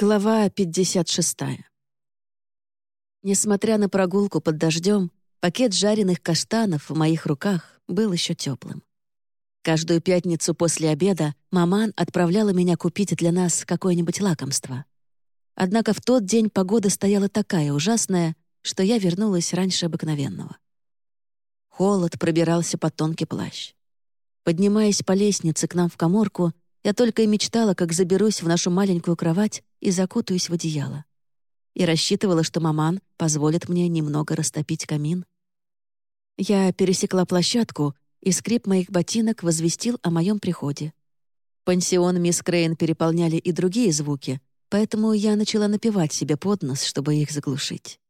Глава 56. Несмотря на прогулку под дождем, пакет жареных каштанов в моих руках был еще теплым. Каждую пятницу после обеда маман отправляла меня купить для нас какое-нибудь лакомство. Однако в тот день погода стояла такая ужасная, что я вернулась раньше обыкновенного. Холод пробирался под тонкий плащ. Поднимаясь по лестнице к нам в коморку, я только и мечтала, как заберусь в нашу маленькую кровать и закутаюсь в одеяло. И рассчитывала, что маман позволит мне немного растопить камин. Я пересекла площадку, и скрип моих ботинок возвестил о моем приходе. Пансион мисс Крейн переполняли и другие звуки, поэтому я начала напевать себе под нос, чтобы их заглушить.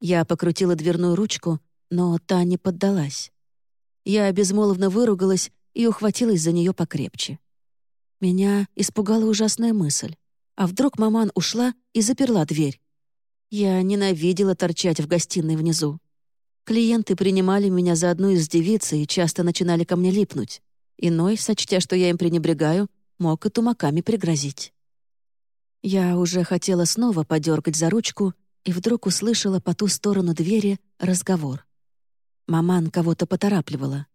Я покрутила дверную ручку, но та не поддалась. Я безмолвно выругалась и ухватилась за нее покрепче. Меня испугала ужасная мысль. А вдруг маман ушла и заперла дверь? Я ненавидела торчать в гостиной внизу. Клиенты принимали меня за одну из девиц и часто начинали ко мне липнуть. Иной, сочтя, что я им пренебрегаю, мог и тумаками пригрозить. Я уже хотела снова подергать за ручку и вдруг услышала по ту сторону двери разговор. Маман кого-то поторапливала.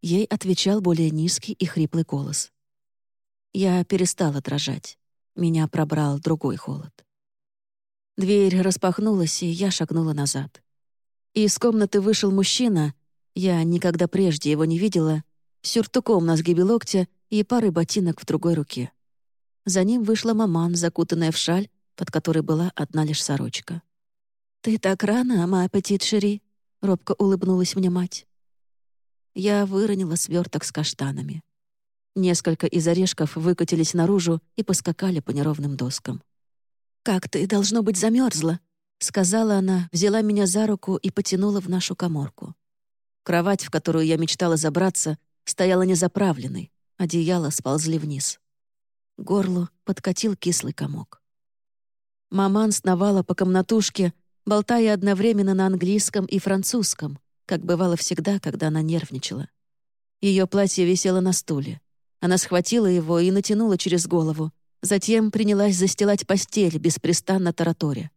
Ей отвечал более низкий и хриплый голос. Я перестала дрожать. Меня пробрал другой холод. Дверь распахнулась, и я шагнула назад. Из комнаты вышел мужчина, я никогда прежде его не видела, сюртуком на сгибе локтя и парой ботинок в другой руке. За ним вышла маман, закутанная в шаль, под которой была одна лишь сорочка. «Ты так рано, ма аппетит шери», — робко улыбнулась мне мать. Я выронила сверток с каштанами. Несколько из орешков выкатились наружу и поскакали по неровным доскам. «Как ты, должно быть, замерзла», — сказала она, взяла меня за руку и потянула в нашу коморку. Кровать, в которую я мечтала забраться, стояла незаправленной, одеяло сползли вниз. Горлу подкатил кислый комок. Маман сновала по комнатушке, болтая одновременно на английском и французском, как бывало всегда, когда она нервничала. Ее платье висело на стуле. Она схватила его и натянула через голову. Затем принялась застилать постель, беспрестанно тараторя.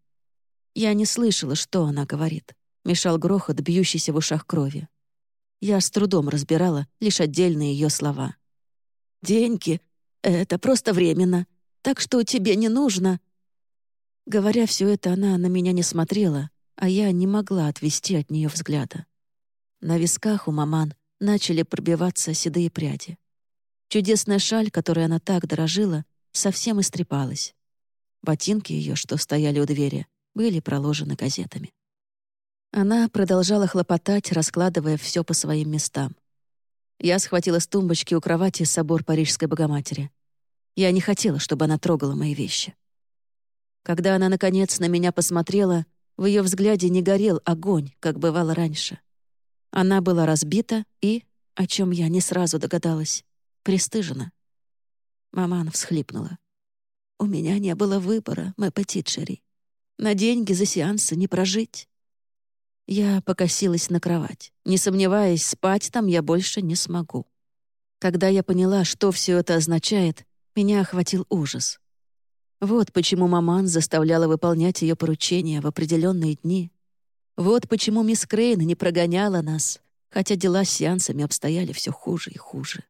Я не слышала, что она говорит. Мешал грохот, бьющийся в ушах крови. Я с трудом разбирала лишь отдельные ее слова. «Деньги — это просто временно, так что тебе не нужно...» Говоря все это, она на меня не смотрела, а я не могла отвести от нее взгляда. На висках у маман начали пробиваться седые пряди. Чудесная шаль, которой она так дорожила, совсем истрепалась. Ботинки ее, что стояли у двери, были проложены газетами. Она продолжала хлопотать, раскладывая все по своим местам. Я схватила с тумбочки у кровати собор Парижской Богоматери. Я не хотела, чтобы она трогала мои вещи. Когда она, наконец, на меня посмотрела, в ее взгляде не горел огонь, как бывало раньше. Она была разбита и, о чем я не сразу догадалась, пристыжена. Маман всхлипнула. «У меня не было выбора, мой петит На деньги за сеансы не прожить». Я покосилась на кровать, не сомневаясь, спать там я больше не смогу. Когда я поняла, что все это означает, меня охватил ужас. Вот почему маман заставляла выполнять ее поручения в определенные дни. Вот почему мисс Крейн не прогоняла нас, хотя дела с сеансами обстояли все хуже и хуже.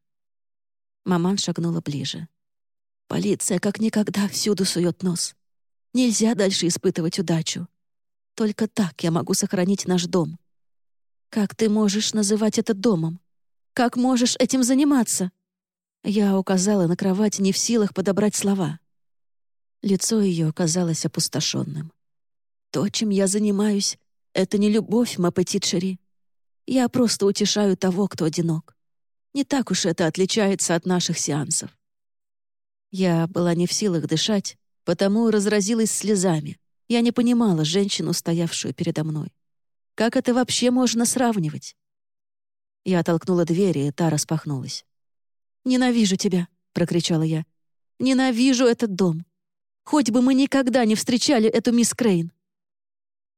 Маман шагнула ближе. «Полиция как никогда всюду сует нос. Нельзя дальше испытывать удачу. Только так я могу сохранить наш дом. Как ты можешь называть это домом? Как можешь этим заниматься?» Я указала на кровать, не в силах подобрать слова. Лицо ее казалось опустошенным. «То, чем я занимаюсь, это не любовь, Мапетит. Я просто утешаю того, кто одинок. Не так уж это отличается от наших сеансов. Я была не в силах дышать, потому разразилась слезами. Я не понимала женщину, стоявшую передо мной. Как это вообще можно сравнивать? Я оттолкнула дверь, и та распахнулась. «Ненавижу тебя!» — прокричала я. «Ненавижу этот дом! Хоть бы мы никогда не встречали эту мисс Крейн!»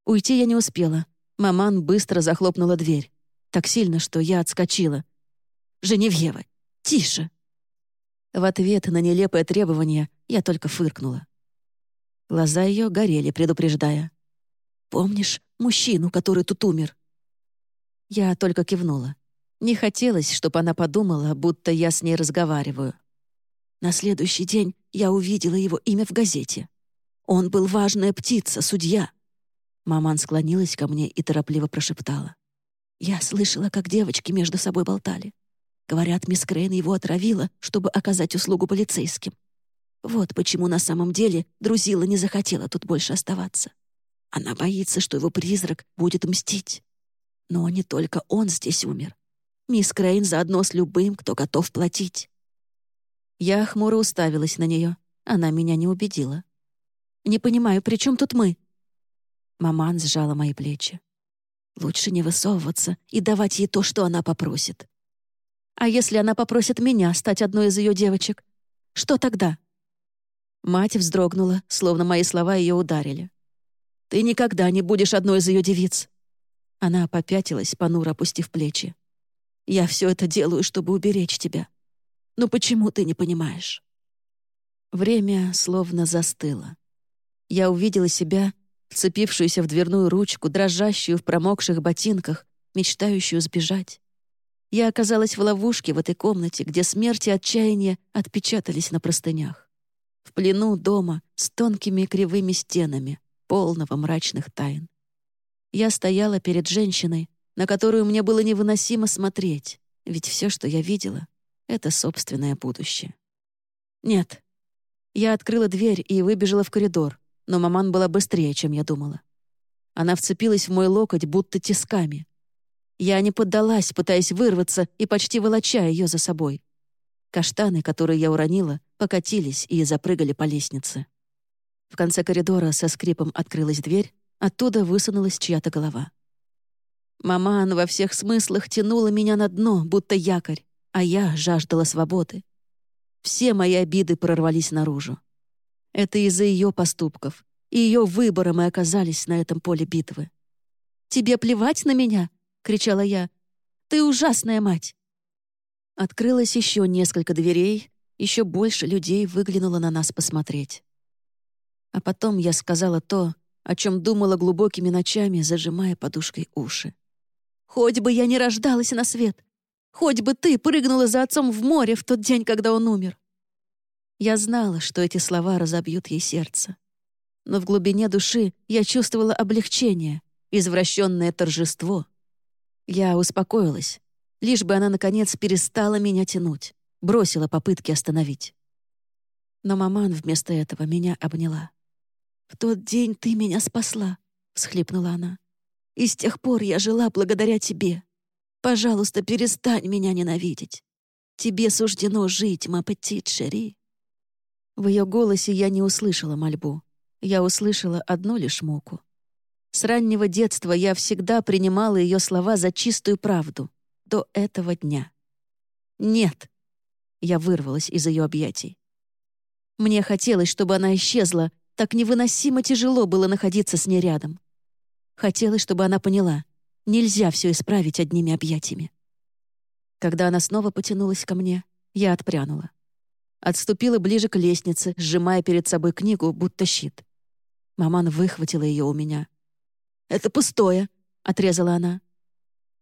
Уйти я не успела. Маман быстро захлопнула дверь. Так сильно, что я отскочила, Женевьева, тише!» В ответ на нелепое требование я только фыркнула. Глаза ее горели, предупреждая. «Помнишь мужчину, который тут умер?» Я только кивнула. Не хотелось, чтобы она подумала, будто я с ней разговариваю. На следующий день я увидела его имя в газете. Он был важная птица, судья. Маман склонилась ко мне и торопливо прошептала. Я слышала, как девочки между собой болтали. Говорят, мисс Крейн его отравила, чтобы оказать услугу полицейским. Вот почему на самом деле Друзила не захотела тут больше оставаться. Она боится, что его призрак будет мстить. Но не только он здесь умер. Мисс Крейн заодно с любым, кто готов платить. Я хмуро уставилась на нее. Она меня не убедила. «Не понимаю, при чем тут мы?» Маман сжала мои плечи. «Лучше не высовываться и давать ей то, что она попросит. А если она попросит меня стать одной из ее девочек? Что тогда?» Мать вздрогнула, словно мои слова ее ударили. «Ты никогда не будешь одной из ее девиц!» Она попятилась, понуро опустив плечи. «Я все это делаю, чтобы уберечь тебя. Но почему ты не понимаешь?» Время словно застыло. Я увидела себя, вцепившуюся в дверную ручку, дрожащую в промокших ботинках, мечтающую сбежать. Я оказалась в ловушке в этой комнате, где смерть и отчаяние отпечатались на простынях. В плену дома с тонкими кривыми стенами, полного мрачных тайн. Я стояла перед женщиной, на которую мне было невыносимо смотреть, ведь все, что я видела, — это собственное будущее. Нет. Я открыла дверь и выбежала в коридор, но маман была быстрее, чем я думала. Она вцепилась в мой локоть, будто тисками. Я не поддалась, пытаясь вырваться и почти волоча ее за собой. Каштаны, которые я уронила, покатились и запрыгали по лестнице. В конце коридора со скрипом открылась дверь, Оттуда высунулась чья-то голова. Маман во всех смыслах тянула меня на дно, будто якорь, а я жаждала свободы. Все мои обиды прорвались наружу. Это из-за ее поступков и ее выбора мы оказались на этом поле битвы. «Тебе плевать на меня?» — кричала я. «Ты ужасная мать!» Открылось еще несколько дверей, еще больше людей выглянуло на нас посмотреть. А потом я сказала то, о чем думала глубокими ночами, зажимая подушкой уши. «Хоть бы я не рождалась на свет! Хоть бы ты прыгнула за отцом в море в тот день, когда он умер!» Я знала, что эти слова разобьют ей сердце. Но в глубине души я чувствовала облегчение, извращенное торжество. Я успокоилась, лишь бы она, наконец, перестала меня тянуть, бросила попытки остановить. Но маман вместо этого меня обняла. «В тот день ты меня спасла», — всхлипнула она. «И с тех пор я жила благодаря тебе. Пожалуйста, перестань меня ненавидеть. Тебе суждено жить, Мапетит Шери». В ее голосе я не услышала мольбу. Я услышала одну лишь муку. С раннего детства я всегда принимала ее слова за чистую правду. До этого дня. «Нет!» Я вырвалась из ее объятий. Мне хотелось, чтобы она исчезла, так невыносимо тяжело было находиться с ней рядом. Хотелось, чтобы она поняла, нельзя все исправить одними объятиями. Когда она снова потянулась ко мне, я отпрянула. Отступила ближе к лестнице, сжимая перед собой книгу, будто щит. Маман выхватила ее у меня. «Это пустое», — отрезала она.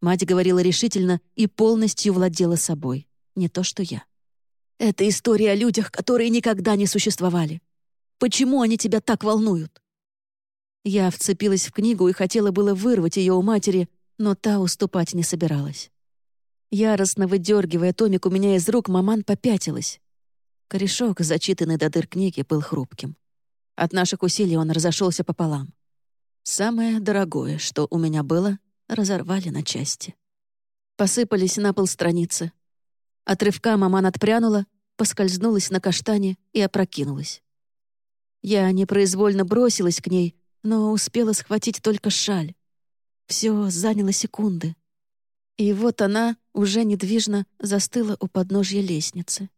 Мать говорила решительно и полностью владела собой. Не то, что я. «Это история о людях, которые никогда не существовали. Почему они тебя так волнуют?» Я вцепилась в книгу и хотела было вырвать ее у матери, но та уступать не собиралась. Яростно выдергивая томик у меня из рук, маман попятилась. Корешок, зачитанный до дыр книги, был хрупким. От наших усилий он разошелся пополам. Самое дорогое, что у меня было, разорвали на части. Посыпались на пол страницы. От рывка маман отпрянула, поскользнулась на каштане и опрокинулась. Я непроизвольно бросилась к ней, но успела схватить только шаль. Все заняло секунды. И вот она уже недвижно застыла у подножья лестницы.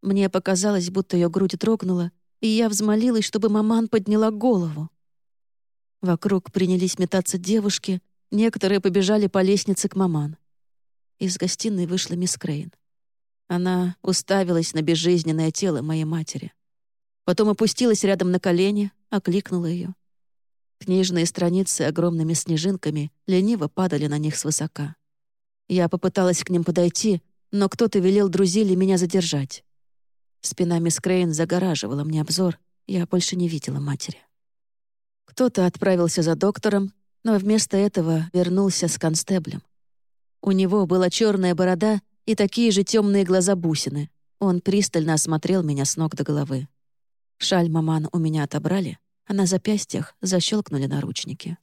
Мне показалось, будто ее грудь дрогнула, и я взмолилась, чтобы маман подняла голову. Вокруг принялись метаться девушки, некоторые побежали по лестнице к маман. Из гостиной вышла мисс Крейн. Она уставилась на безжизненное тело моей матери. Потом опустилась рядом на колени, окликнула ее. Книжные страницы огромными снежинками лениво падали на них свысока. Я попыталась к ним подойти, но кто-то велел друзили меня задержать. Спина мисс Крейн загораживала мне обзор, я больше не видела матери. Кто-то отправился за доктором, но вместо этого вернулся с констеблем. У него была черная борода и такие же темные глаза-бусины. Он пристально осмотрел меня с ног до головы. Шаль маман у меня отобрали, а на запястьях защелкнули наручники.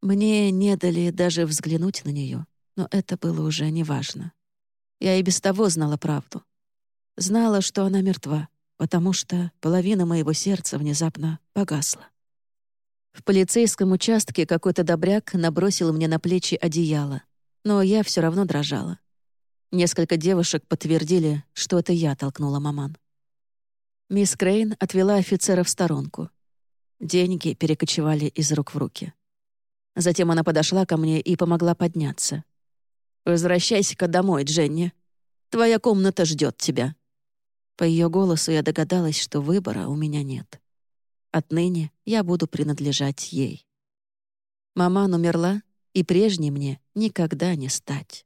Мне не дали даже взглянуть на нее, но это было уже неважно. Я и без того знала правду. Знала, что она мертва, потому что половина моего сердца внезапно погасла. В полицейском участке какой-то добряк набросил мне на плечи одеяло, но я все равно дрожала. Несколько девушек подтвердили, что это я толкнула маман. Мисс Крейн отвела офицера в сторонку. Деньги перекочевали из рук в руки. Затем она подошла ко мне и помогла подняться. «Возвращайся-ка домой, Дженни. Твоя комната ждет тебя». По ее голосу я догадалась, что выбора у меня нет. Отныне я буду принадлежать ей. Маман умерла, и прежней мне никогда не стать.